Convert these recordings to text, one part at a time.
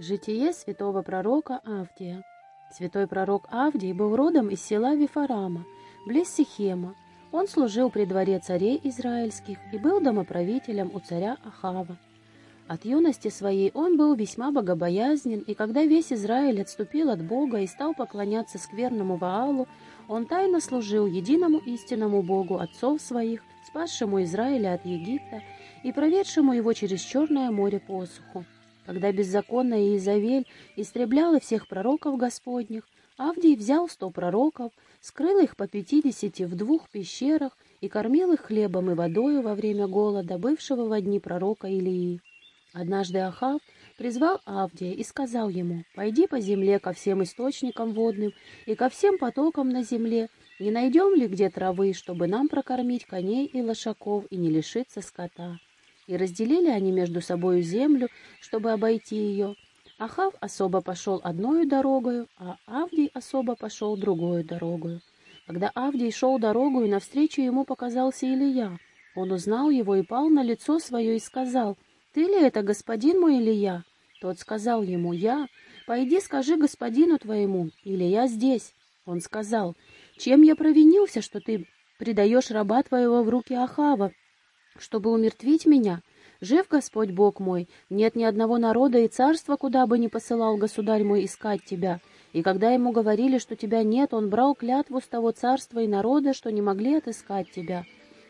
Житие святого пророка Авдия. Святой пророк Авдий был родом из села Вифарама, близ Сихема. Он служил при дворе царей израильских и был домоправителем у царя Ахава. От юности своей он был весьма богобоязнен, и когда весь Израиль отступил от Бога и стал поклоняться скверному Ваалу, он тайно служил единому истинному Богу отцов своих, спасшему Израиля от Египта и проведшему его через Черное море посуху. Когда беззаконная Иезавель истребляла всех пророков Господних, Авдий взял сто пророков, скрыл их по пятидесяти в двух пещерах и кормил их хлебом и водою во время голода, бывшего во дни пророка Илии. Однажды Ахав призвал Авдия и сказал ему, «Пойди по земле ко всем источникам водным и ко всем потокам на земле, не найдем ли где травы, чтобы нам прокормить коней и лошаков и не лишиться скота?» И разделили они между собою землю, чтобы обойти ее. Ахав особо пошел одною дорогою, а Авдий особо пошел другою дорогою. Когда Авдий шел дорогою, навстречу ему показался Илия. Он узнал его и пал на лицо свое и сказал, «Ты ли это, господин мой Илия?» Тот сказал ему, «Я. Пойди скажи господину твоему, Илия здесь». Он сказал, «Чем я провинился, что ты предаешь раба твоего в руки Ахава, чтобы умертвить меня. Жив Господь Бог мой, нет ни одного народа и царства, куда бы ни посылал государь мой искать тебя. И когда ему говорили, что тебя нет, он брал клятву с того царства и народа, что не могли отыскать тебя.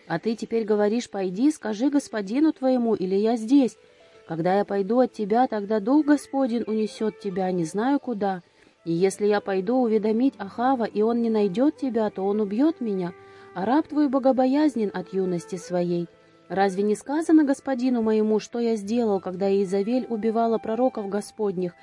А ты теперь говоришь, пойди, скажи господину твоему, или я здесь. Когда я пойду от тебя, тогда Дух Господень унесет тебя, не знаю куда. И если я пойду уведомить Ахава, и он не найдет тебя, то он убьет меня, а раб твой богобоязнен от юности своей». Разве не сказано господину моему, что я сделал, когда Изавель убивала пророков Господних?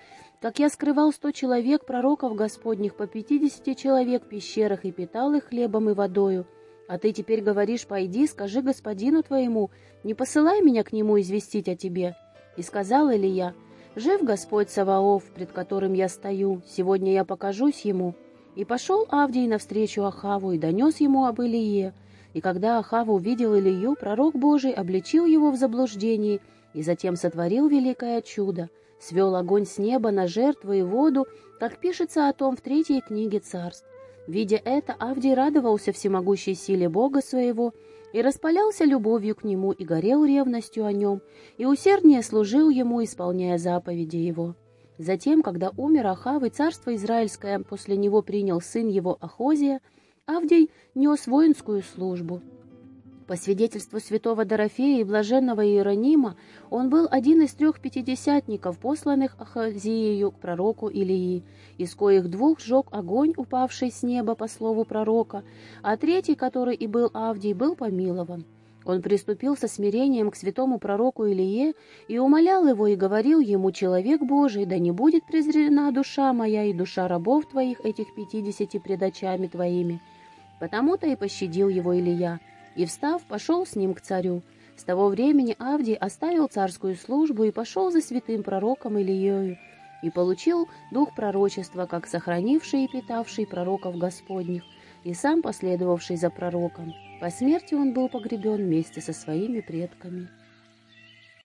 Как я скрывал сто человек пророков Господних по пятидесяти человек в пещерах и питал их хлебом и водою. А ты теперь говоришь, пойди, скажи господину твоему, не посылай меня к нему известить о тебе. И сказал Илья, жив Господь Саваоф, пред которым я стою, сегодня я покажусь ему. И пошел Авдий навстречу Ахаву и донес ему об Илие. И когда Ахава увидел Илью, пророк Божий обличил его в заблуждении и затем сотворил великое чудо, свел огонь с неба на жертву и воду, как пишется о том в третьей книге царств. Видя это, Авдий радовался всемогущей силе Бога своего и распалялся любовью к нему и горел ревностью о нем, и усерднее служил ему, исполняя заповеди его. Затем, когда умер Ахав, и царство Израильское после него принял сын его Ахозия, Авдий нес воинскую службу. По свидетельству святого Дорофея и блаженного Иеронима, он был один из трех пятидесятников, посланных Ахазиею к пророку Илии, из коих двух сжег огонь, упавший с неба по слову пророка, а третий, который и был Авдий, был помилован. Он приступил со смирением к святому пророку Илие и умолял его и говорил ему, «Человек Божий, да не будет презрена душа моя и душа рабов твоих, этих пятидесяти пред очами твоими». Потому-то и пощадил его Илья, и, встав, пошел с ним к царю. С того времени Авдий оставил царскую службу и пошел за святым пророком Ильею, и получил дух пророчества, как сохранивший и питавший пророков Господних, и сам последовавший за пророком. По смерти он был погребен вместе со своими предками.